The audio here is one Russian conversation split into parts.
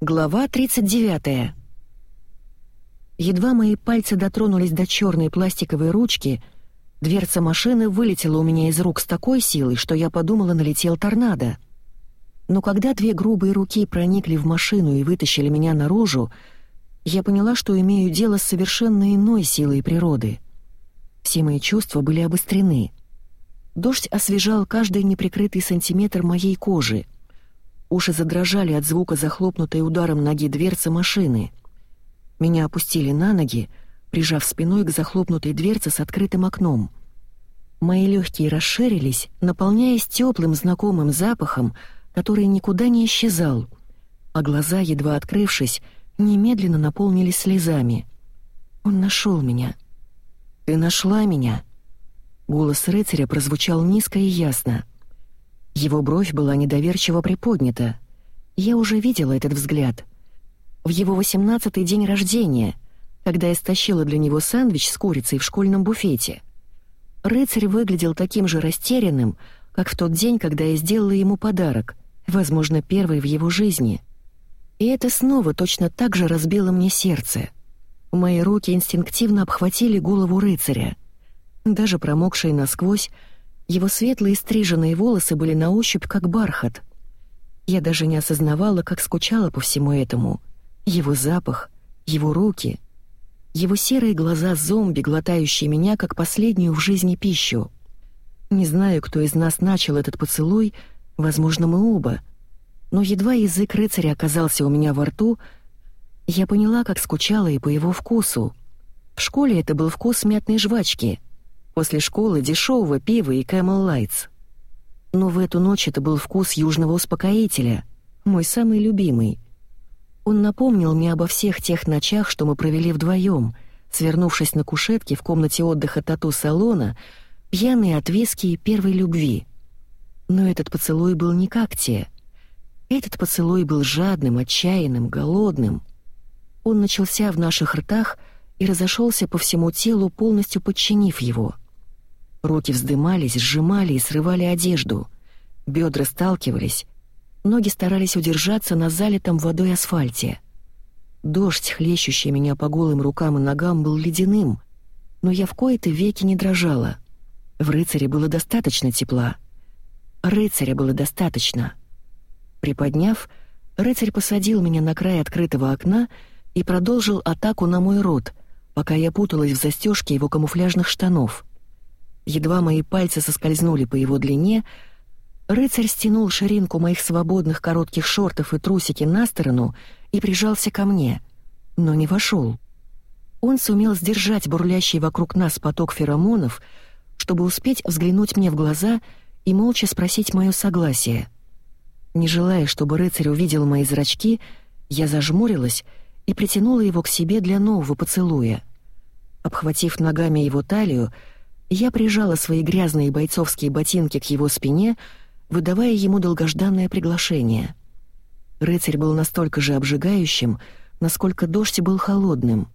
Глава 39. Едва мои пальцы дотронулись до черной пластиковой ручки, дверца машины вылетела у меня из рук с такой силой, что я подумала, налетел торнадо. Но когда две грубые руки проникли в машину и вытащили меня наружу, я поняла, что имею дело с совершенно иной силой природы. Все мои чувства были обострены. Дождь освежал каждый неприкрытый сантиметр моей кожи — Уши задрожали от звука захлопнутой ударом ноги дверцы машины. Меня опустили на ноги, прижав спиной к захлопнутой дверце с открытым окном. Мои легкие расширились, наполняясь теплым знакомым запахом, который никуда не исчезал, а глаза, едва открывшись, немедленно наполнились слезами. Он нашел меня. «Ты нашла меня?» Голос рыцаря прозвучал низко и ясно — его бровь была недоверчиво приподнята. Я уже видела этот взгляд. В его восемнадцатый день рождения, когда я стащила для него сэндвич с курицей в школьном буфете. Рыцарь выглядел таким же растерянным, как в тот день, когда я сделала ему подарок, возможно, первый в его жизни. И это снова точно так же разбило мне сердце. Мои руки инстинктивно обхватили голову рыцаря. Даже промокшие насквозь, его светлые стриженные волосы были на ощупь как бархат. Я даже не осознавала, как скучала по всему этому. Его запах, его руки, его серые глаза зомби, глотающие меня как последнюю в жизни пищу. Не знаю, кто из нас начал этот поцелуй, возможно, мы оба. Но едва язык рыцаря оказался у меня во рту, я поняла, как скучала и по его вкусу. В школе это был вкус мятной жвачки — После школы дешевого пива и Camel Lights. Но в эту ночь это был вкус южного успокоителя, мой самый любимый. Он напомнил мне обо всех тех ночах, что мы провели вдвоем, свернувшись на кушетке в комнате отдыха тату-салона, пьяные от виски и первой любви. Но этот поцелуй был не как те. Этот поцелуй был жадным, отчаянным, голодным. Он начался в наших ртах и разошелся по всему телу, полностью подчинив его — Руки вздымались, сжимали и срывали одежду. Бедра сталкивались. Ноги старались удержаться на залитом водой асфальте. Дождь, хлещущий меня по голым рукам и ногам, был ледяным, но я в кои-то веки не дрожала. В рыцаре было достаточно тепла. Рыцаря было достаточно. Приподняв, рыцарь посадил меня на край открытого окна и продолжил атаку на мой рот, пока я путалась в застежке его камуфляжных штанов — Едва мои пальцы соскользнули по его длине, рыцарь стянул ширинку моих свободных коротких шортов и трусики на сторону и прижался ко мне, но не вошел. Он сумел сдержать бурлящий вокруг нас поток феромонов, чтобы успеть взглянуть мне в глаза и молча спросить мое согласие. Не желая, чтобы рыцарь увидел мои зрачки, я зажмурилась и притянула его к себе для нового поцелуя. Обхватив ногами его талию, я прижала свои грязные бойцовские ботинки к его спине, выдавая ему долгожданное приглашение. Рыцарь был настолько же обжигающим, насколько дождь был холодным.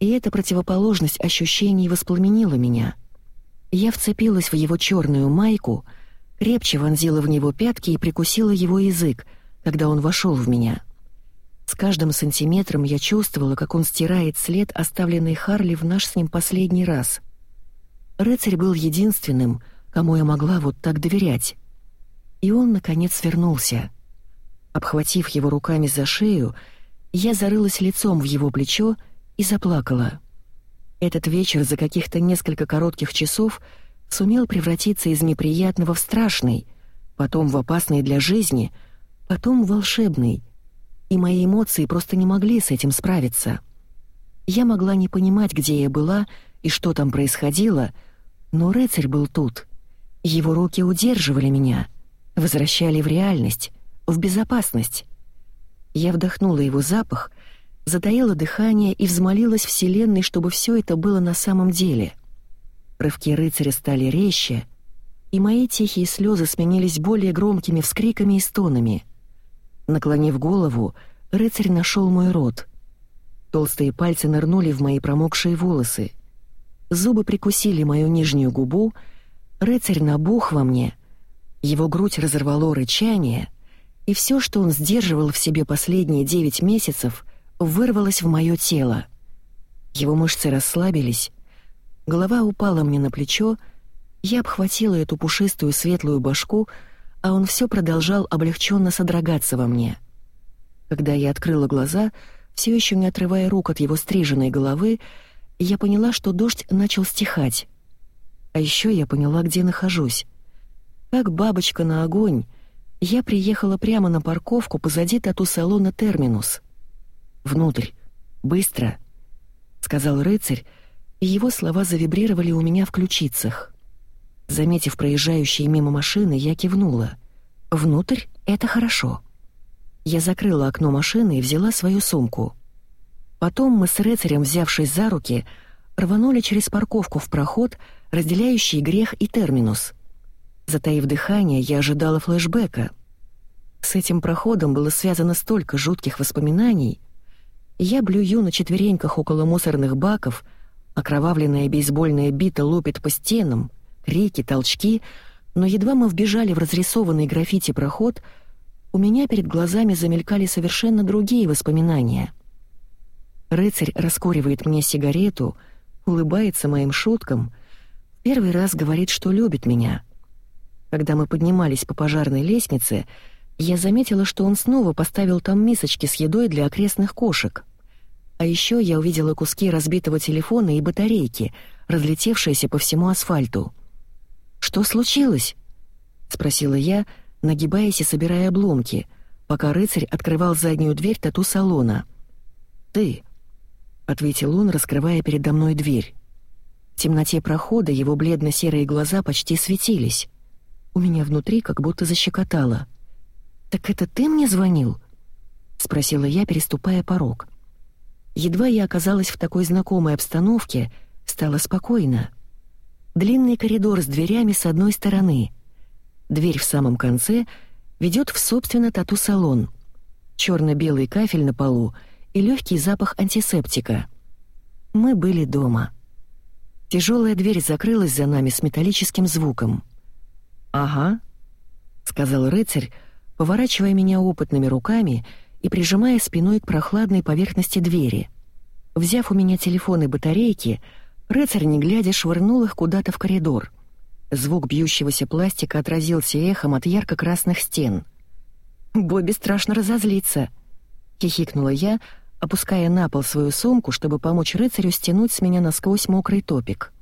И эта противоположность ощущений воспламенила меня. Я вцепилась в его черную майку, крепче вонзила в него пятки и прикусила его язык, когда он вошел в меня. С каждым сантиметром я чувствовала, как он стирает след, оставленный Харли в наш с ним последний раз — Рыцарь был единственным, кому я могла вот так доверять. И он, наконец, вернулся. Обхватив его руками за шею, я зарылась лицом в его плечо и заплакала. Этот вечер за каких-то несколько коротких часов сумел превратиться из неприятного в страшный, потом в опасный для жизни, потом в волшебный, и мои эмоции просто не могли с этим справиться. Я могла не понимать, где я была и что там происходило, но рыцарь был тут. Его руки удерживали меня, возвращали в реальность, в безопасность. Я вдохнула его запах, затаила дыхание и взмолилась Вселенной, чтобы все это было на самом деле. Рывки рыцаря стали резче, и мои тихие слезы сменились более громкими вскриками и стонами. Наклонив голову, рыцарь нашел мой рот. Толстые пальцы нырнули в мои промокшие волосы — Зубы прикусили мою нижнюю губу, рыцарь набух во мне, его грудь разорвало рычание, и все, что он сдерживал в себе последние девять месяцев, вырвалось в мое тело. Его мышцы расслабились, голова упала мне на плечо, я обхватила эту пушистую светлую башку, а он все продолжал облегченно содрогаться во мне. Когда я открыла глаза, все еще не отрывая рук от его стриженной головы, я поняла, что дождь начал стихать. А еще я поняла, где нахожусь. Как бабочка на огонь, я приехала прямо на парковку позади тату-салона «Терминус». «Внутрь. Быстро», — сказал рыцарь, и его слова завибрировали у меня в ключицах. Заметив проезжающие мимо машины, я кивнула. «Внутрь — это хорошо». Я закрыла окно машины и взяла свою сумку. Потом мы с рыцарем, взявшись за руки, рванули через парковку в проход, разделяющий грех и терминус — Затаив дыхание, я ожидала флешбека. С этим проходом было связано столько жутких воспоминаний. Я блюю на четвереньках около мусорных баков, окровавленная бейсбольная бита лупит по стенам, крики, толчки, но едва мы вбежали в разрисованный граффити проход, у меня перед глазами замелькали совершенно другие воспоминания. Рыцарь раскуривает мне сигарету, улыбается моим шуткам, первый раз говорит, что любит меня — когда мы поднимались по пожарной лестнице, я заметила, что он снова поставил там мисочки с едой для окрестных кошек. А еще я увидела куски разбитого телефона и батарейки, разлетевшиеся по всему асфальту. «Что случилось?» — спросила я, нагибаясь и собирая обломки, пока рыцарь открывал заднюю дверь тату-салона. «Ты», — ответил он, раскрывая передо мной дверь. В темноте прохода его бледно-серые глаза почти светились. У меня внутри как будто защекотало. «Так это ты мне звонил?» — спросила я, переступая порог. Едва я оказалась в такой знакомой обстановке, стало спокойно. Длинный коридор с дверями с одной стороны. Дверь в самом конце ведет в, собственно, тату-салон. Черно-белый кафель на полу и легкий запах антисептика. Мы были дома. Тяжелая дверь закрылась за нами с металлическим звуком. «Ага», — сказал рыцарь, поворачивая меня опытными руками и прижимая спиной к прохладной поверхности двери. Взяв у меня телефон и батарейки, рыцарь, не глядя, швырнул их куда-то в коридор. Звук бьющегося пластика отразился эхом от ярко-красных стен. «Бобби страшно разозлиться», — хихикнула я, опуская на пол свою сумку, чтобы помочь рыцарю стянуть с меня насквозь мокрый топик.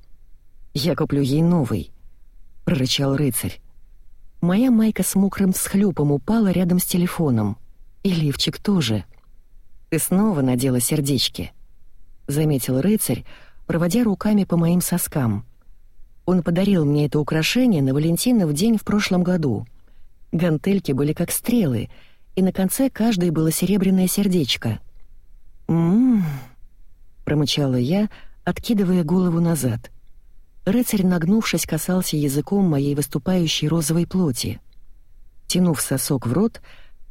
«Я куплю ей новый», — прорычал рыцарь. Моя майка с мокрым всхлюпом упала рядом с телефоном. И лифчик тоже. «Ты снова надела сердечки», — заметил рыцарь, проводя руками по моим соскам. Он подарил мне это украшение на Валентина в день в прошлом году. Гантельки были как стрелы, и на конце каждой было серебряное сердечко. «М-м-м», промычала я, откидывая голову назад. Рыцарь, нагнувшись, касался языком моей выступающей розовой плоти. Тянув сосок в рот,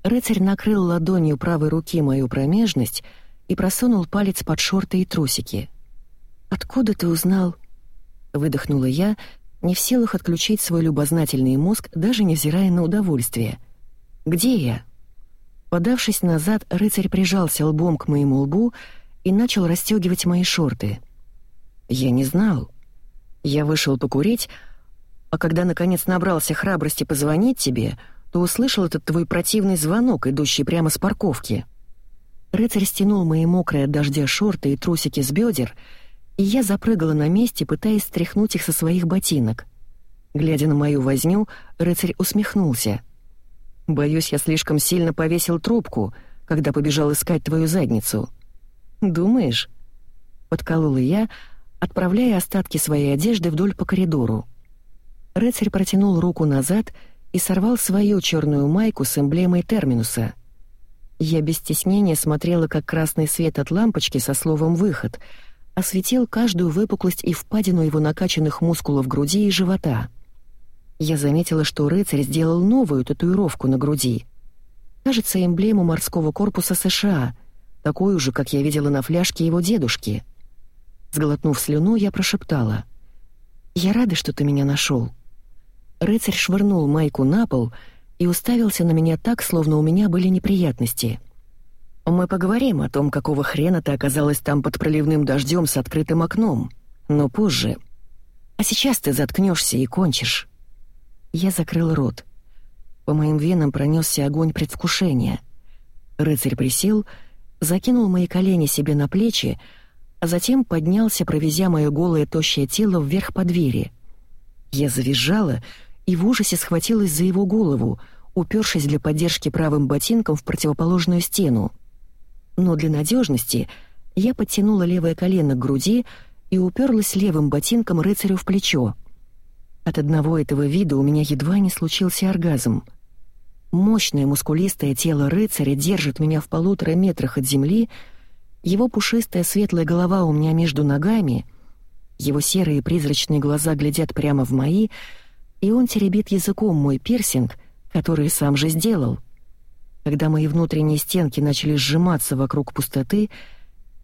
рыцарь накрыл ладонью правой руки мою промежность и просунул палец под шорты и трусики. «Откуда ты узнал?» — выдохнула я, не в силах отключить свой любознательный мозг, даже невзирая на удовольствие. «Где я?» Подавшись назад, рыцарь прижался лбом к моему лбу и начал расстегивать мои шорты. «Я не знал», я вышел покурить, а когда наконец набрался храбрости позвонить тебе, то услышал этот твой противный звонок, идущий прямо с парковки. Рыцарь стянул мои мокрые от дождя шорты и трусики с бедер, и я запрыгала на месте, пытаясь стряхнуть их со своих ботинок. Глядя на мою возню, рыцарь усмехнулся. «Боюсь, я слишком сильно повесил трубку, когда побежал искать твою задницу». «Думаешь?» — подколола я, отправляя остатки своей одежды вдоль по коридору. Рыцарь протянул руку назад и сорвал свою черную майку с эмблемой терминуса. Я без стеснения смотрела, как красный свет от лампочки со словом «выход» осветил каждую выпуклость и впадину его накачанных мускулов груди и живота. Я заметила, что рыцарь сделал новую татуировку на груди. Кажется, эмблему морского корпуса США, такую же, как я видела на фляжке его дедушки — Сглотнув слюну, я прошептала. «Я рада, что ты меня нашел». Рыцарь швырнул майку на пол и уставился на меня так, словно у меня были неприятности. «Мы поговорим о том, какого хрена ты оказалась там под проливным дождем с открытым окном, но позже. А сейчас ты заткнешься и кончишь». Я закрыл рот. По моим венам пронесся огонь предвкушения. Рыцарь присел, закинул мои колени себе на плечи, а затем поднялся, провезя мое голое тощее тело вверх по двери. Я завизжала и в ужасе схватилась за его голову, упершись для поддержки правым ботинком в противоположную стену. Но для надежности я подтянула левое колено к груди и уперлась левым ботинком рыцарю в плечо. От одного этого вида у меня едва не случился оргазм. Мощное мускулистое тело рыцаря держит меня в полутора метрах от земли, его пушистая светлая голова у меня между ногами, его серые призрачные глаза глядят прямо в мои, и он теребит языком мой пирсинг, который сам же сделал. Когда мои внутренние стенки начали сжиматься вокруг пустоты,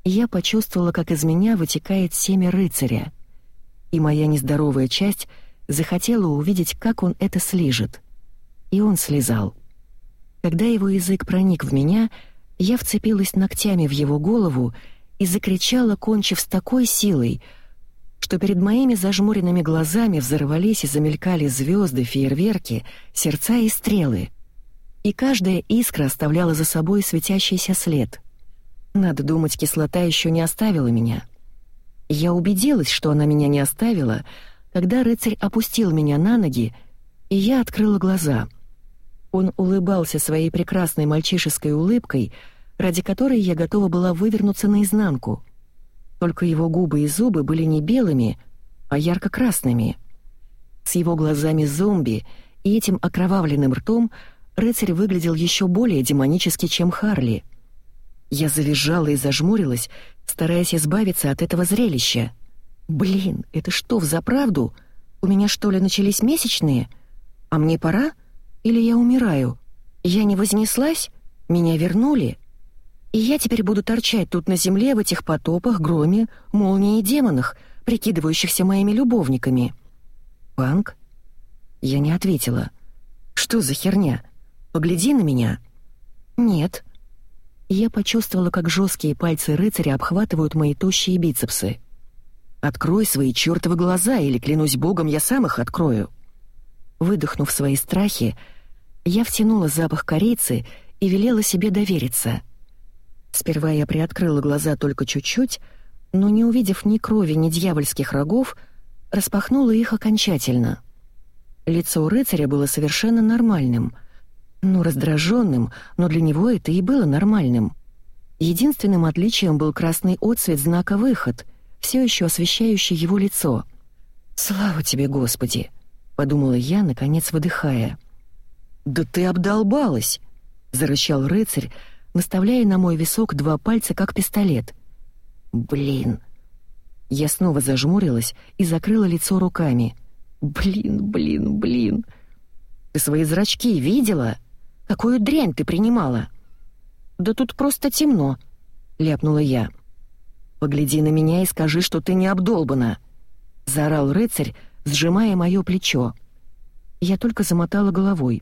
я почувствовала, как из меня вытекает семя рыцаря, и моя нездоровая часть захотела увидеть, как он это слижет. И он слезал. Когда его язык проник в меня, я вцепилась ногтями в его голову и закричала, кончив с такой силой, что перед моими зажмуренными глазами взорвались и замелькали звезды, фейерверки, сердца и стрелы. И каждая искра оставляла за собой светящийся след. Надо думать, кислота еще не оставила меня. Я убедилась, что она меня не оставила, когда рыцарь опустил меня на ноги, и я открыла глаза. Он улыбался своей прекрасной мальчишеской улыбкой, ради которой я готова была вывернуться наизнанку. Только его губы и зубы были не белыми, а ярко-красными. С его глазами зомби и этим окровавленным ртом рыцарь выглядел еще более демонически, чем Харли — я завизжала и зажмурилась, стараясь избавиться от этого зрелища. «Блин, это что, взаправду? У меня что ли начались месячные? А мне пора? Или я умираю? Я не вознеслась? Меня вернули? И я теперь буду торчать тут на земле в этих потопах, громе, молнии и демонах, прикидывающихся моими любовниками». «Панк?» Я не ответила. «Что за херня? Погляди на меня». «Нет», я почувствовала, как жесткие пальцы рыцаря обхватывают мои тощие бицепсы. «Открой свои чертовы глаза, или, клянусь богом, я сам их открою!» Выдохнув свои страхи, я втянула запах корицы и велела себе довериться. Сперва я приоткрыла глаза только чуть-чуть, но, не увидев ни крови, ни дьявольских рогов, распахнула их окончательно. Лицо рыцаря было совершенно нормальным — ну, раздраженным, но для него это и было нормальным. Единственным отличием был красный отцвет знака «Выход», все еще освещающий его лицо. «Слава тебе, Господи!» — подумала я, наконец выдыхая. «Да ты обдолбалась!» — зарычал рыцарь, наставляя на мой висок два пальца, как пистолет. «Блин!» Я снова зажмурилась и закрыла лицо руками. «Блин, блин, блин!» «Ты свои зрачки видела?» Какую дрянь ты принимала?» «Да тут просто темно», — ляпнула я. «Погляди на меня и скажи, что ты не обдолбана», — заорал рыцарь, сжимая моё плечо. Я только замотала головой.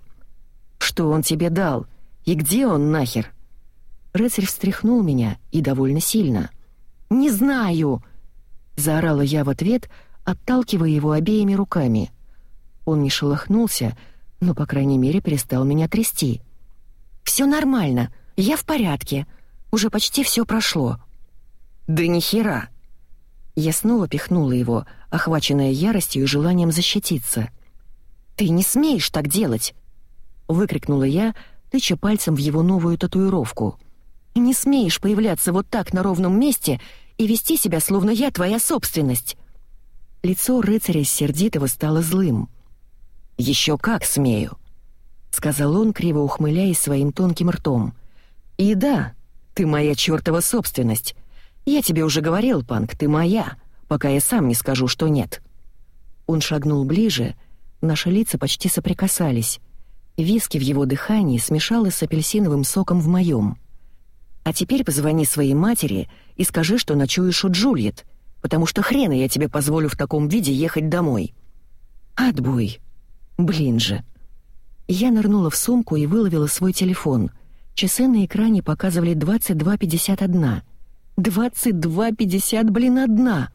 «Что он тебе дал? И где он нахер?» Рыцарь встряхнул меня, и довольно сильно. «Не знаю!» — заорала я в ответ, отталкивая его обеими руками. Он не шелохнулся, — но, по крайней мере, перестал меня трясти. «Все нормально, я в порядке, уже почти все прошло». «Да ни хера!» Я снова пихнула его, охваченная яростью и желанием защититься. «Ты не смеешь так делать!» — выкрикнула я, тыча пальцем в его новую татуировку. «Не смеешь появляться вот так на ровном месте и вести себя, словно я твоя собственность!» Лицо рыцаря сердитого стало злым. «Еще как смею», — сказал он, криво ухмыляясь своим тонким ртом. «И да, ты моя чертова собственность. Я тебе уже говорил, Панк, ты моя, пока я сам не скажу, что нет». Он шагнул ближе, наши лица почти соприкасались. Виски в его дыхании смешалось с апельсиновым соком в моем. «А теперь позвони своей матери и скажи, что ночуешь у Джульет, потому что хрена я тебе позволю в таком виде ехать домой». «Отбой», Блин же. Я нырнула в сумку и выловила свой телефон. Часы на экране показывали 22.51. 22.50, блин, одна!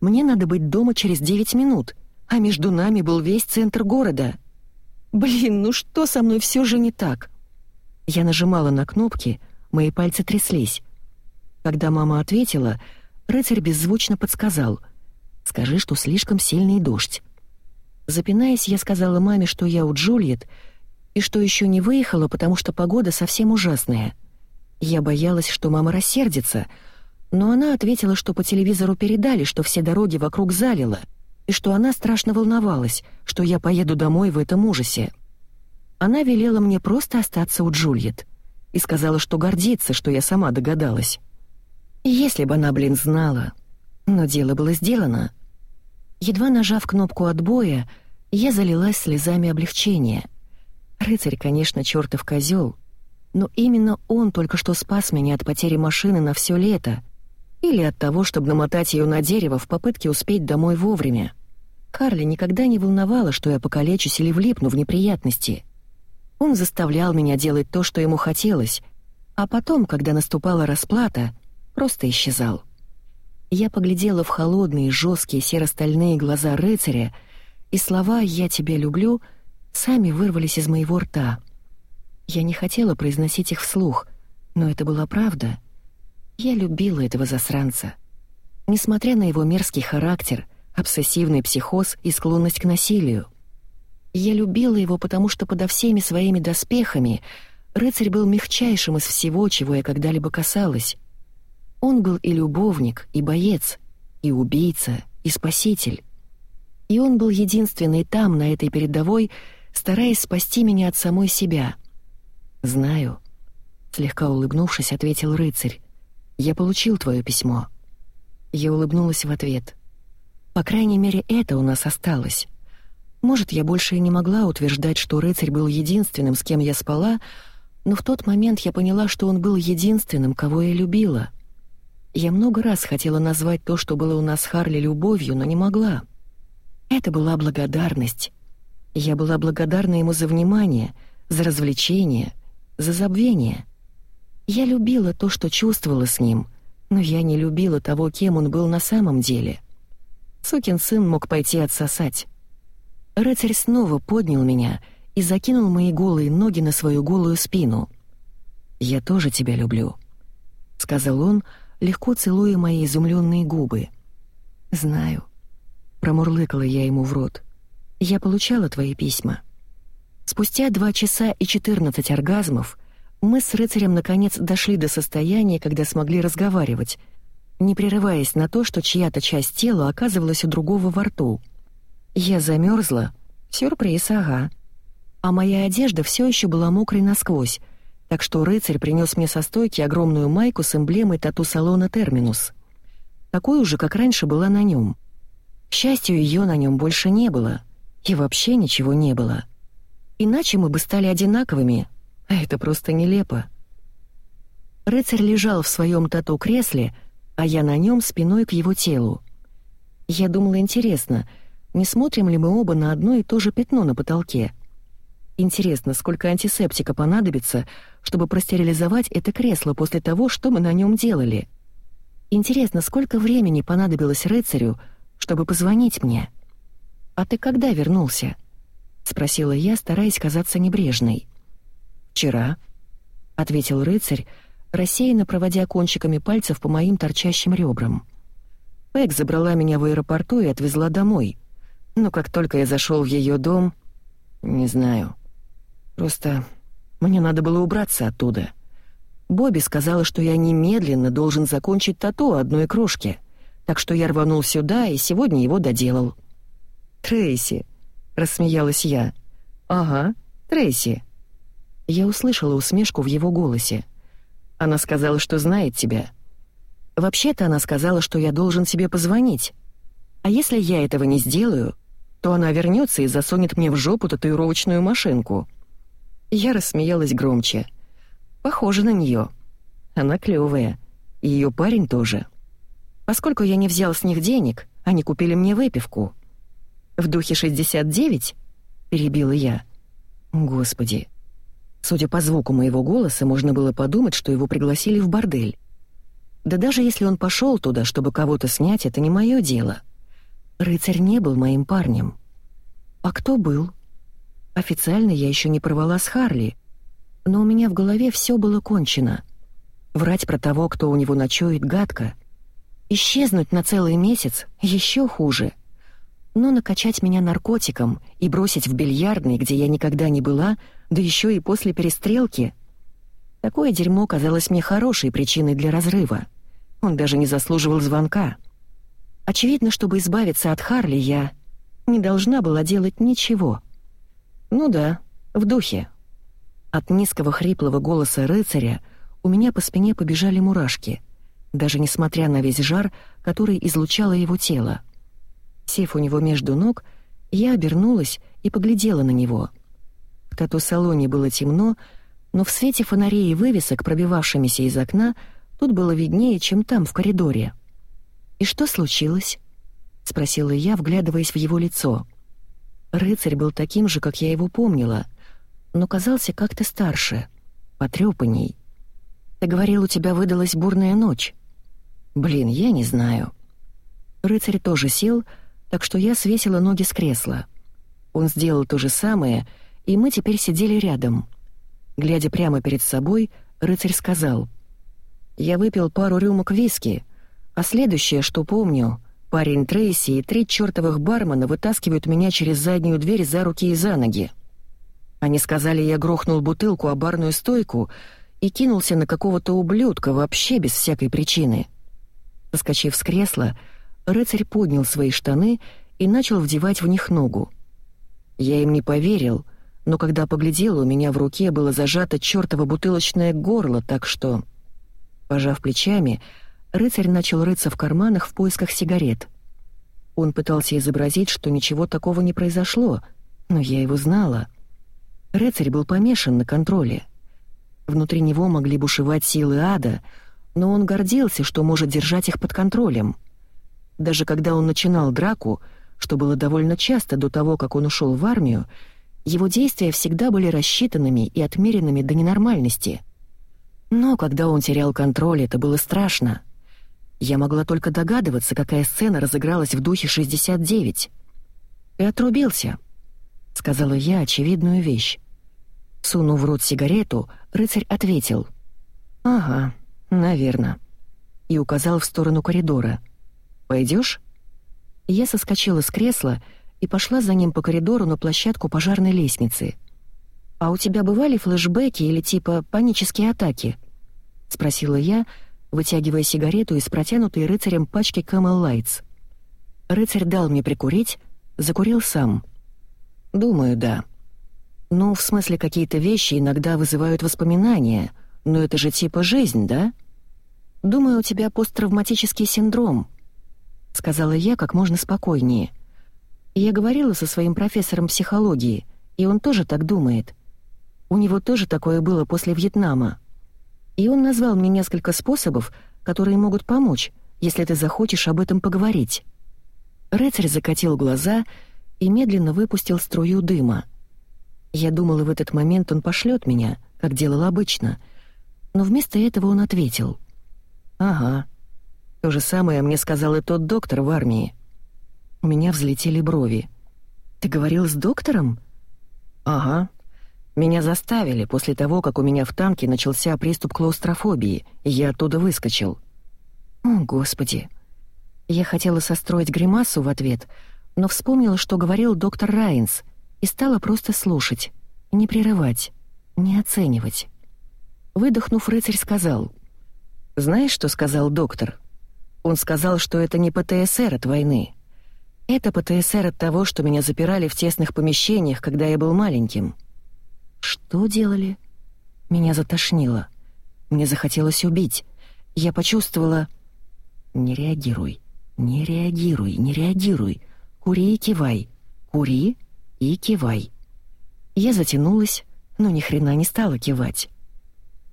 Мне надо быть дома через 9 минут, а между нами был весь центр города. Блин, ну что со мной все же не так? Я нажимала на кнопки, мои пальцы тряслись. Когда мама ответила, рыцарь беззвучно подсказал. «Скажи, что слишком сильный дождь». Запинаясь, я сказала маме, что я у Джульет, и что еще не выехала, потому что погода совсем ужасная. Я боялась, что мама рассердится, но она ответила, что по телевизору передали, что все дороги вокруг залило, и что она страшно волновалась, что я поеду домой в этом ужасе. Она велела мне просто остаться у Джульет и сказала, что гордится, что я сама догадалась. Если бы она, блин, знала. Но дело было сделано. Едва нажав кнопку отбоя, я залилась слезами облегчения. Рыцарь, конечно, чертов козел, но именно он только что спас меня от потери машины на все лето или от того, чтобы намотать ее на дерево в попытке успеть домой вовремя. Карли никогда не волновало, что я покалечусь или влипну в неприятности. Он заставлял меня делать то, что ему хотелось, а потом, когда наступала расплата, просто исчезал. Я поглядела в холодные, жесткие серо-стальные глаза рыцаря, и слова «я тебя люблю» сами вырвались из моего рта. Я не хотела произносить их вслух, но это была правда. Я любила этого засранца. Несмотря на его мерзкий характер, обсессивный психоз и склонность к насилию. Я любила его, потому что подо всеми своими доспехами рыцарь был мягчайшим из всего, чего я когда-либо касалась. Он был и любовник, и боец, и убийца, и спаситель. И он был единственный там, на этой передовой, стараясь спасти меня от самой себя. «Знаю», — слегка улыбнувшись, ответил рыцарь. «Я получил твое письмо». Я улыбнулась в ответ. «По крайней мере, это у нас осталось. Может, я больше и не могла утверждать, что рыцарь был единственным, с кем я спала, но в тот момент я поняла, что он был единственным, кого я любила». Я много раз хотела назвать то, что было у нас с Харли любовью, но не могла. Это была благодарность. Я была благодарна ему за внимание, за развлечение, за забвение. Я любила то, что чувствовала с ним, но я не любила того, кем он был на самом деле. Сукин сын мог пойти отсосать. Рыцарь снова поднял меня и закинул мои голые ноги на свою голую спину. «Я тоже тебя люблю», — сказал он, — легко целуя мои изумленные губы. «Знаю», — промурлыкала я ему в рот. «Я получала твои письма». Спустя два часа и четырнадцать оргазмов мы с рыцарем наконец дошли до состояния, когда смогли разговаривать, не прерываясь на то, что чья-то часть тела оказывалась у другого во рту. Я замерзла. Сюрприз, ага. А моя одежда все еще была мокрой насквозь, так что рыцарь принес мне со стойки огромную майку с эмблемой тату-салона «Терминус». Такой уже, как раньше, была на нем. К счастью, ее на нем больше не было. И вообще ничего не было. Иначе мы бы стали одинаковыми, а это просто нелепо. Рыцарь лежал в своем тату-кресле, а я на нем спиной к его телу. Я думала, интересно, не смотрим ли мы оба на одно и то же пятно на потолке — Интересно, сколько антисептика понадобится, чтобы простерилизовать это кресло после того, что мы на нем делали? Интересно, сколько времени понадобилось рыцарю, чтобы позвонить мне? «А ты когда вернулся?» — спросила я, стараясь казаться небрежной. «Вчера», — ответил рыцарь, рассеянно проводя кончиками пальцев по моим торчащим ребрам. Пэк забрала меня в аэропорту и отвезла домой. Но как только я зашел в ее дом... Не знаю. Просто мне надо было убраться оттуда. Бобби сказала, что я немедленно должен закончить тату одной крошки, так что я рванул сюда и сегодня его доделал. «Трейси», — рассмеялась я. «Ага, Трейси». Я услышала усмешку в его голосе. Она сказала, что знает тебя. Вообще-то она сказала, что я должен тебе позвонить. А если я этого не сделаю, то она вернется и засунет мне в жопу татуировочную машинку. Я рассмеялась громче. Похоже на нее. Она клевая. И ее парень тоже. Поскольку я не взял с них денег, они купили мне выпивку. В духе 69? Перебила я. Господи. Судя по звуку моего голоса, можно было подумать, что его пригласили в бордель. Да даже если он пошел туда, чтобы кого-то снять, это не мое дело. Рыцарь не был моим парнем. А кто был? Официально я еще не порвала с Харли, но у меня в голове все было кончено. Врать про того, кто у него ночует, гадко. Исчезнуть на целый месяц еще хуже. Но накачать меня наркотиком и бросить в бильярдный, где я никогда не была, да еще и после перестрелки. Такое дерьмо казалось мне хорошей причиной для разрыва. Он даже не заслуживал звонка. Очевидно, чтобы избавиться от Харли, я не должна была делать ничего. Ну да, в духе. От низкого хриплого голоса рыцаря у меня по спине побежали мурашки, даже несмотря на весь жар, который излучало его тело. Сев у него между ног, я обернулась и поглядела на него. В тату-салоне было темно, но в свете фонарей и вывесок, пробивавшимися из окна, Тут было виднее, чем там, в коридоре. «И что случилось?» — спросила я, вглядываясь в его лицо. Рыцарь был таким же, как я его помнила, но казался как-то старше, потрёпанней. «Ты говорил, у тебя выдалась бурная ночь». «Блин, я не знаю». Рыцарь тоже сел, так что я свесила ноги с кресла. Он сделал то же самое, и мы теперь сидели рядом. Глядя прямо перед собой, рыцарь сказал — я выпил пару рюмок виски, а следующее, что помню, парень Трейси и три чертовых бармена вытаскивают меня через заднюю дверь за руки и за ноги. Они сказали, я грохнул бутылку о барную стойку и кинулся на какого-то ублюдка вообще без всякой причины. Соскочив с кресла, рыцарь поднял свои штаны и начал вдевать в них ногу. Я им не поверил, но когда поглядел, у меня в руке было зажато чертово бутылочное горло, так что... Пожав плечами, рыцарь начал рыться в карманах в поисках сигарет. Он пытался изобразить, что ничего такого не произошло, но я его знала. Рыцарь был помешан на контроле. Внутри него могли бушевать силы ада, но он гордился, что может держать их под контролем. Даже когда он начинал драку, что было довольно часто до того, как он ушел в армию, его действия всегда были рассчитанными и отмеренными до ненормальности — но когда он терял контроль, это было страшно. Я могла только догадываться, какая сцена разыгралась в духе 69. «Ты отрубился», — сказала я очевидную вещь. Сунув в рот сигарету, рыцарь ответил. «Ага, наверное», и указал в сторону коридора. «Пойдешь?» Я соскочила с кресла и пошла за ним по коридору на площадку пожарной лестницы — «А у тебя бывали флешбеки или типа панические атаки?» — спросила я, вытягивая сигарету из протянутой рыцарем пачки Camel Lights. Рыцарь дал мне прикурить, закурил сам. «Думаю, да. Ну, в смысле, какие-то вещи иногда вызывают воспоминания, но это же типа жизнь, да? Думаю, у тебя посттравматический синдром», — сказала я как можно спокойнее. Я говорила со своим профессором психологии, и он тоже так думает. У него тоже такое было после Вьетнама. И он назвал мне несколько способов, которые могут помочь, если ты захочешь об этом поговорить. Рыцарь закатил глаза и медленно выпустил струю дыма. Я думала, в этот момент он пошлет меня, как делал обычно, но вместо этого он ответил. «Ага. То же самое мне сказал и тот доктор в армии». У меня взлетели брови. «Ты говорил с доктором?» «Ага. Меня заставили после того, как у меня в танке начался приступ клаустрофобии, и я оттуда выскочил. О, Господи. Я хотела состроить гримасу в ответ, но вспомнила, что говорил доктор Райнс, и стала просто слушать, не прерывать, не оценивать. Выдохнув, рыцарь сказал. «Знаешь, что сказал доктор? Он сказал, что это не ПТСР от войны. Это ПТСР от того, что меня запирали в тесных помещениях, когда я был маленьким». Что делали? Меня затошнило. Мне захотелось убить. Я почувствовала... Не реагируй, не реагируй, не реагируй. Кури и кивай. Кури и кивай. Я затянулась, но ни хрена не стала кивать.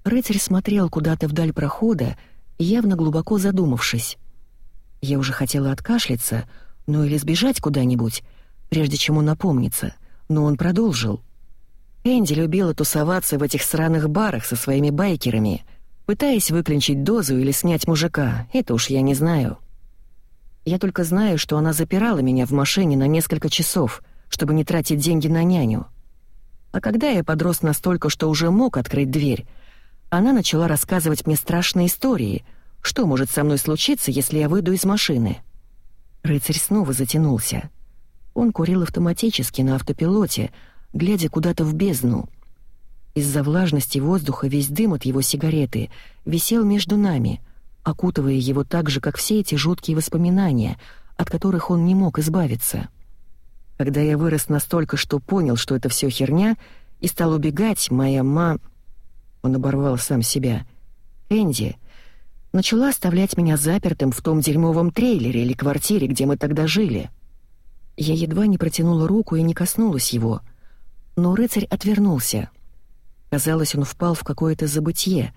Рыцарь смотрел куда-то вдаль прохода, явно глубоко задумавшись. Я уже хотела откашляться, ну или сбежать куда-нибудь, прежде чем он напомнится, но он продолжил — Энди любила тусоваться в этих сраных барах со своими байкерами, пытаясь выклинчить дозу или снять мужика, это уж я не знаю. Я только знаю, что она запирала меня в машине на несколько часов, чтобы не тратить деньги на няню. А когда я подрос настолько, что уже мог открыть дверь, она начала рассказывать мне страшные истории, что может со мной случиться, если я выйду из машины. Рыцарь снова затянулся. Он курил автоматически на автопилоте, глядя куда-то в бездну. Из-за влажности воздуха весь дым от его сигареты висел между нами, окутывая его так же, как все эти жуткие воспоминания, от которых он не мог избавиться. Когда я вырос настолько, что понял, что это все херня, и стал убегать, моя ма... Он оборвал сам себя. Энди начала оставлять меня запертым в том дерьмовом трейлере или квартире, где мы тогда жили. Я едва не протянула руку и не коснулась его. Но рыцарь отвернулся. Казалось, он впал в какое-то забытье.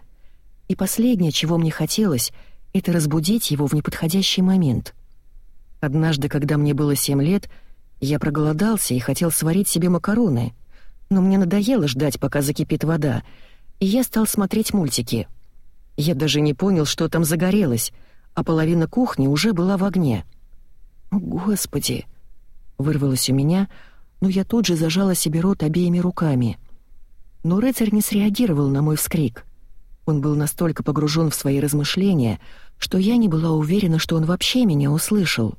И последнее, чего мне хотелось, это разбудить его в неподходящий момент. Однажды, когда мне было семь лет, я проголодался и хотел сварить себе макароны, но мне надоело ждать, пока закипит вода, я стал смотреть мультики. Я даже не понял, что там загорелось, а половина кухни уже была в огне. «О, Господи!» — вырвалось у меня, но я тут же зажала себе рот обеими руками. Но рыцарь не среагировал на мой вскрик. Он был настолько погружен в свои размышления, что я не была уверена, что он вообще меня услышал.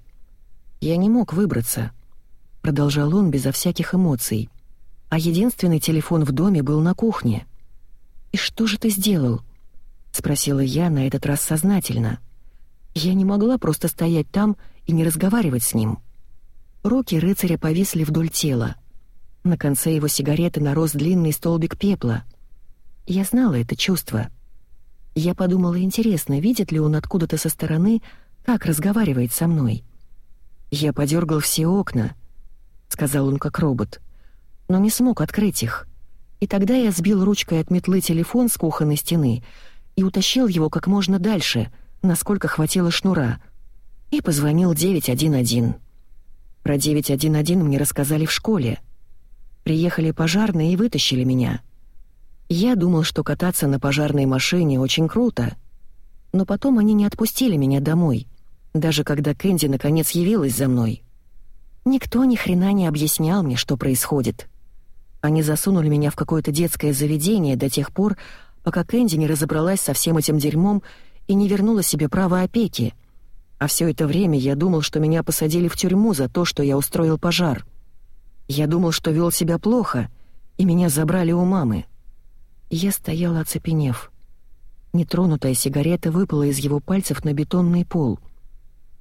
Я не мог выбраться —— продолжал он безо всяких эмоций. «А единственный телефон в доме был на кухне». «И что же ты сделал?» — спросила я на этот раз сознательно. Я не могла просто стоять там и не разговаривать с ним. Руки рыцаря повисли вдоль тела. На конце его сигареты нарос длинный столбик пепла. Я знала это чувство. Я подумала, интересно, видит ли он откуда-то со стороны, как разговаривает со мной. Я подергал все окна, — сказал он как робот. Но не смог открыть их. И тогда я сбил ручкой от метлы телефон с кухонной стены и утащил его как можно дальше, насколько хватило шнура, и позвонил 911. Про 911 мне рассказали в школе. Приехали пожарные и вытащили меня. Я думал, что кататься на пожарной машине очень круто. Но потом они не отпустили меня домой, даже когда Кэнди наконец явилась за мной. Никто ни хрена не объяснял мне, что происходит. Они засунули меня в какое-то детское заведение до тех пор, пока Кэнди не разобралась со всем этим дерьмом и не вернула себе право опеки. А все это время я думал, что меня посадили в тюрьму за то, что я устроил пожар. Я думал, что вел себя плохо, и меня забрали у мамы. Я стояла оцепенев. Нетронутая сигарета выпала из его пальцев на бетонный пол.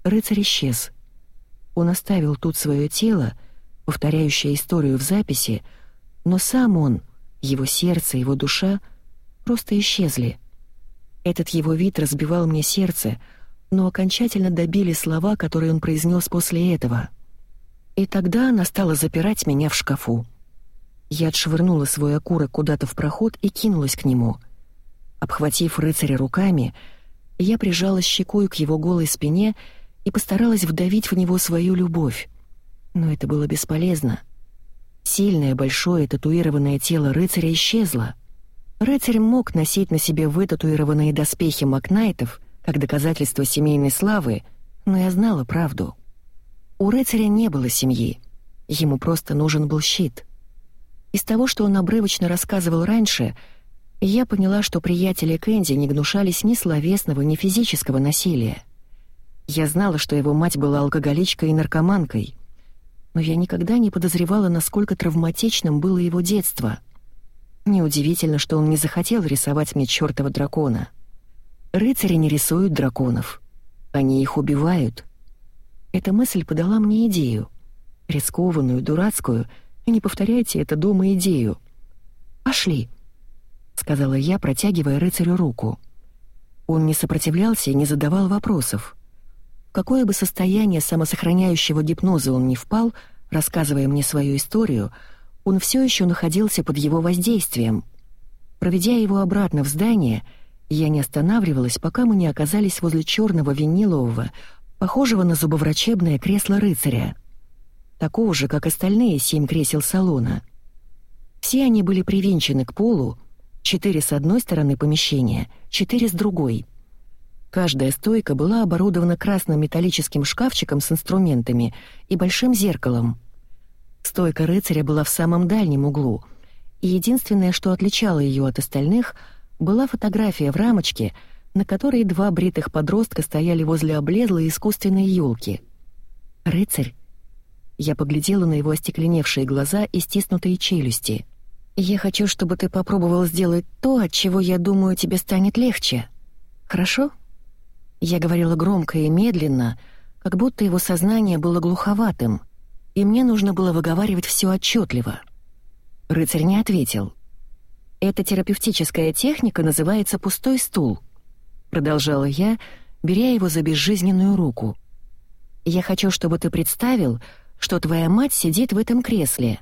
Рыцарь исчез — он оставил тут свое тело, повторяющее историю в записи, но сам он, его сердце, его душа просто исчезли. Этот его вид разбивал мне сердце, но окончательно добили слова, которые он произнес после этого. И тогда она стала запирать меня в шкафу. Я отшвырнула свой окурок куда-то в проход и кинулась к нему. Обхватив рыцаря руками, я прижалась щекой к его голой спине и постаралась вдавить в него свою любовь. Но это было бесполезно. Сильное, большое, татуированное тело рыцаря исчезло. Рыцарь мог носить на себе вытатуированные доспехи Макнайтов как доказательство семейной славы, но я знала правду. У рыцаря не было семьи. Ему просто нужен был щит. Из того, что он обрывочно рассказывал раньше, я поняла, что приятели Кэнди не гнушались ни словесного, ни физического насилия. Я знала, что его мать была алкоголичкой и наркоманкой, но я никогда не подозревала, насколько травматичным было его детство. Неудивительно, что он не захотел рисовать мне чёртова дракона. Рыцари не рисуют драконов. Они их убивают. Эта мысль подала мне идею. Рискованную, дурацкую, и не повторяйте это дома идею. «Пошли», — сказала я, протягивая рыцарю руку. Он не сопротивлялся и не задавал вопросов какое бы состояние самосохраняющего гипноза он ни впал, рассказывая мне свою историю, он все еще находился под его воздействием. Проведя его обратно в здание, я не останавливалась, пока мы не оказались возле черного винилового, похожего на зубоврачебное кресло рыцаря. Такого же, как остальные семь кресел салона. Все они были привинчены к полу, четыре с одной стороны помещения, четыре с другой. Каждая стойка была оборудована красным металлическим шкафчиком с инструментами и большим зеркалом. Стойка рыцаря была в самом дальнем углу, и единственное, что отличало ее от остальных, была фотография в рамочке, на которой два бритых подростка стояли возле облезлой искусственной елки. «Рыцарь?» Я поглядела на его остекленевшие глаза и стиснутые челюсти. «Я хочу, чтобы ты попробовал сделать то, от чего, я думаю, тебе станет легче. Хорошо?» Я говорила громко и медленно, как будто его сознание было глуховатым, и мне нужно было выговаривать все отчетливо. Рыцарь не ответил. «Эта терапевтическая техника называется «пустой стул», — продолжала я, беря его за безжизненную руку. «Я хочу, чтобы ты представил, что твоя мать сидит в этом кресле.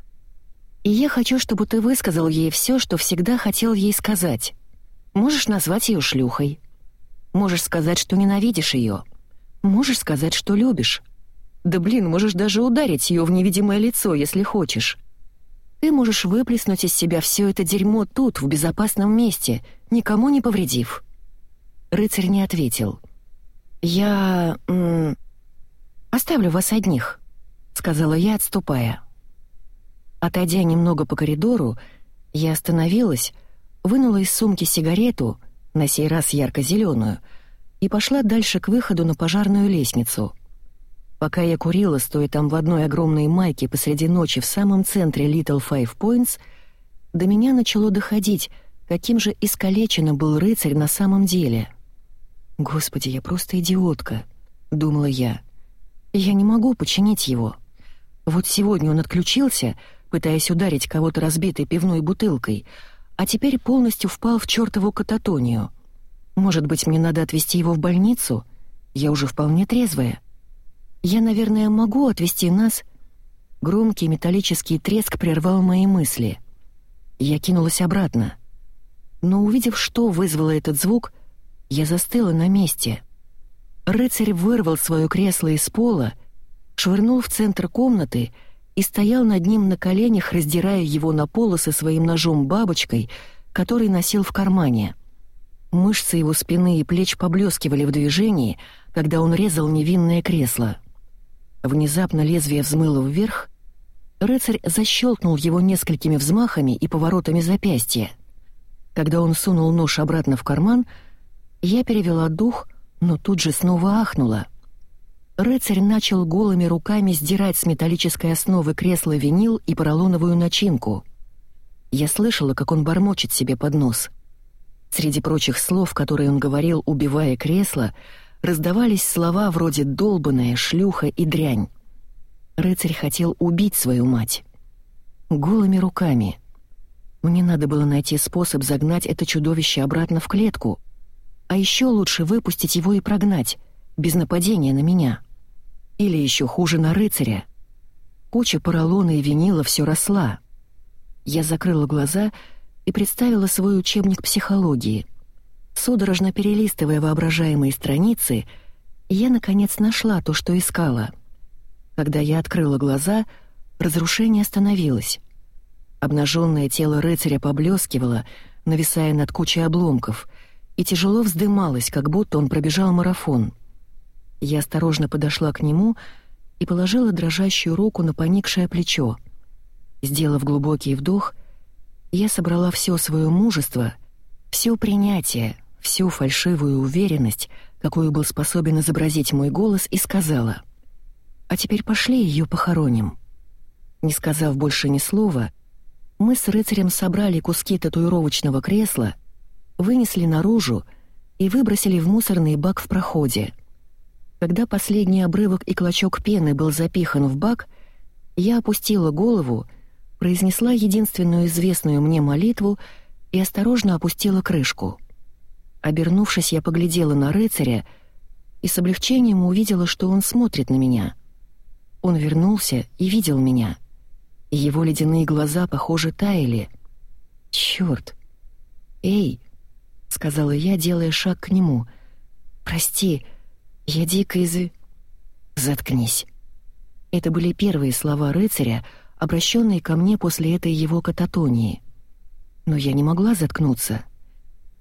И я хочу, чтобы ты высказал ей все, что всегда хотел ей сказать. Можешь назвать ее шлюхой. Можешь сказать, что ненавидишь ее. Можешь сказать, что любишь. Да блин, можешь даже ударить ее в невидимое лицо, если хочешь. Ты можешь выплеснуть из себя все это дерьмо тут, в безопасном месте, никому не повредив. Рыцарь не ответил. «Я... Оставлю вас одних», — сказала я, отступая. Отойдя немного по коридору, я остановилась, вынула из сумки сигарету, на сей раз ярко-зеленую, и пошла дальше к выходу на пожарную лестницу. Пока я курила, стоя там в одной огромной майке посреди ночи в самом центре Little Five Points, до меня начало доходить, каким же искалеченным был рыцарь на самом деле. «Господи, я просто идиотка», — думала я. «Я не могу починить его. Вот сегодня он отключился, пытаясь ударить кого-то разбитой пивной бутылкой, а теперь полностью впал в чертову кататонию. Может быть, мне надо отвезти его в больницу? Я уже вполне трезвая. Я, наверное, могу отвезти нас...» Громкий металлический треск прервал мои мысли. Я кинулась обратно. Но увидев, что вызвало этот звук, — я застыла на месте. Рыцарь вырвал свое кресло из пола, швырнул в центр комнаты и стоял над ним на коленях, раздирая его на полосы своим ножом-бабочкой, который носил в кармане. Мышцы его спины и плеч поблескивали в движении, когда он резал невинное кресло. Внезапно лезвие взмыло вверх, рыцарь защелкнул его несколькими взмахами и поворотами запястья. Когда он сунул нож обратно в карман — я перевела дух, но тут же снова ахнула. Рыцарь начал голыми руками сдирать с металлической основы кресла винил и поролоновую начинку. Я слышала, как он бормочет себе под нос. Среди прочих слов, которые он говорил, убивая кресло, раздавались слова вроде «долбаная», «шлюха» и «дрянь». Рыцарь хотел убить свою мать. Голыми руками. Мне надо было найти способ загнать это чудовище обратно в клетку — а еще лучше выпустить его и прогнать, без нападения на меня. Или еще хуже на рыцаря. Куча поролона и винила все росла. Я закрыла глаза и представила свой учебник психологии. Судорожно перелистывая воображаемые страницы, я, наконец, нашла то, что искала. Когда я открыла глаза, разрушение остановилось. Обнаженное тело рыцаря поблескивало, нависая над кучей обломков — и тяжело вздымалась, как будто он пробежал марафон. Я осторожно подошла к нему и положила дрожащую руку на поникшее плечо. Сделав глубокий вдох, я собрала все свое мужество, все принятие, всю фальшивую уверенность, какую был способен изобразить мой голос, и сказала «А теперь пошли ее похороним». Не сказав больше ни слова, мы с рыцарем собрали куски татуировочного кресла — вынесли наружу и выбросили в мусорный бак в проходе. Когда последний обрывок и клочок пены был запихан в бак, я опустила голову, произнесла единственную известную мне молитву и осторожно опустила крышку. Обернувшись, я поглядела на рыцаря и с облегчением увидела, что он смотрит на меня. Он вернулся и видел меня. Его ледяные глаза, похоже, таяли. Чёрт! Эй, — сказала я, делая шаг к нему. «Прости, я дико из...» «Заткнись». Это были первые слова рыцаря, обращенные ко мне после этой его кататонии. Но я не могла заткнуться.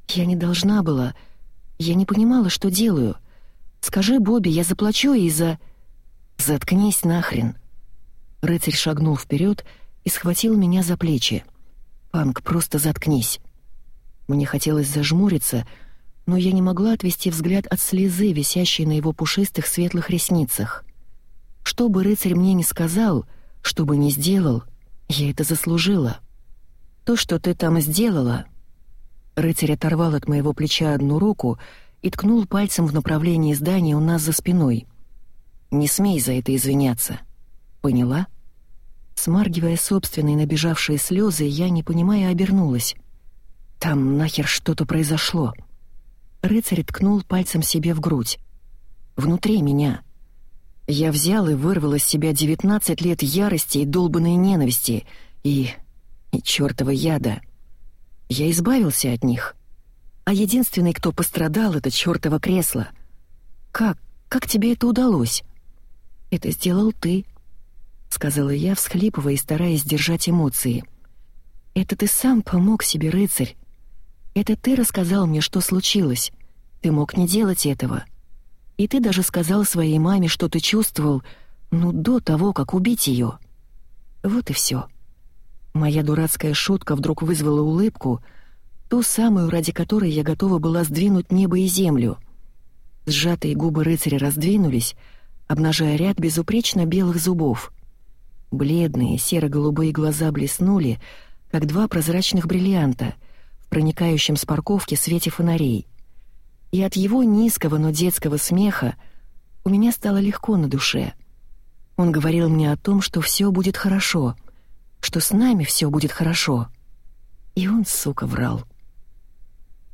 Я не должна была. Я не понимала, что делаю. Скажи, Бобби, я заплачу и за... Заткнись нахрен. Рыцарь шагнул вперед и схватил меня за плечи. «Панк, просто заткнись». Мне хотелось зажмуриться, но я не могла отвести взгляд от слезы, висящей на его пушистых светлых ресницах. Что бы рыцарь мне ни сказал, что бы ни сделал, я это заслужила. То, что ты там сделала... Рыцарь оторвал от моего плеча одну руку и ткнул пальцем в направлении здания у нас за спиной. «Не смей за это извиняться. Поняла?» Смаргивая собственные набежавшие слезы, я, не понимая, обернулась. «Там нахер что-то произошло». Рыцарь ткнул пальцем себе в грудь. «Внутри меня. Я взял и вырвал из себя девятнадцать лет ярости и долбанной ненависти, и... и чёртова яда. Я избавился от них. А единственный, кто пострадал, — это чёртово кресло. Как? Как тебе это удалось?» «Это сделал ты», — сказала я, всхлипывая и стараясь сдержать эмоции. «Это ты сам помог себе, рыцарь. Это ты рассказал мне, что случилось. Ты мог не делать этого. И ты даже сказал своей маме, что ты чувствовал, ну, до того, как убить ее. Вот и все. Моя дурацкая шутка вдруг вызвала улыбку, ту самую, ради которой я готова была сдвинуть небо и землю. Сжатые губы рыцаря раздвинулись, обнажая ряд безупречно белых зубов. Бледные серо-голубые глаза блеснули, как два прозрачных бриллианта проникающем с парковки свете фонарей — и от его низкого, но детского смеха у меня стало легко на душе. Он говорил мне о том, что все будет хорошо, что с нами все будет хорошо. И он, сука, врал.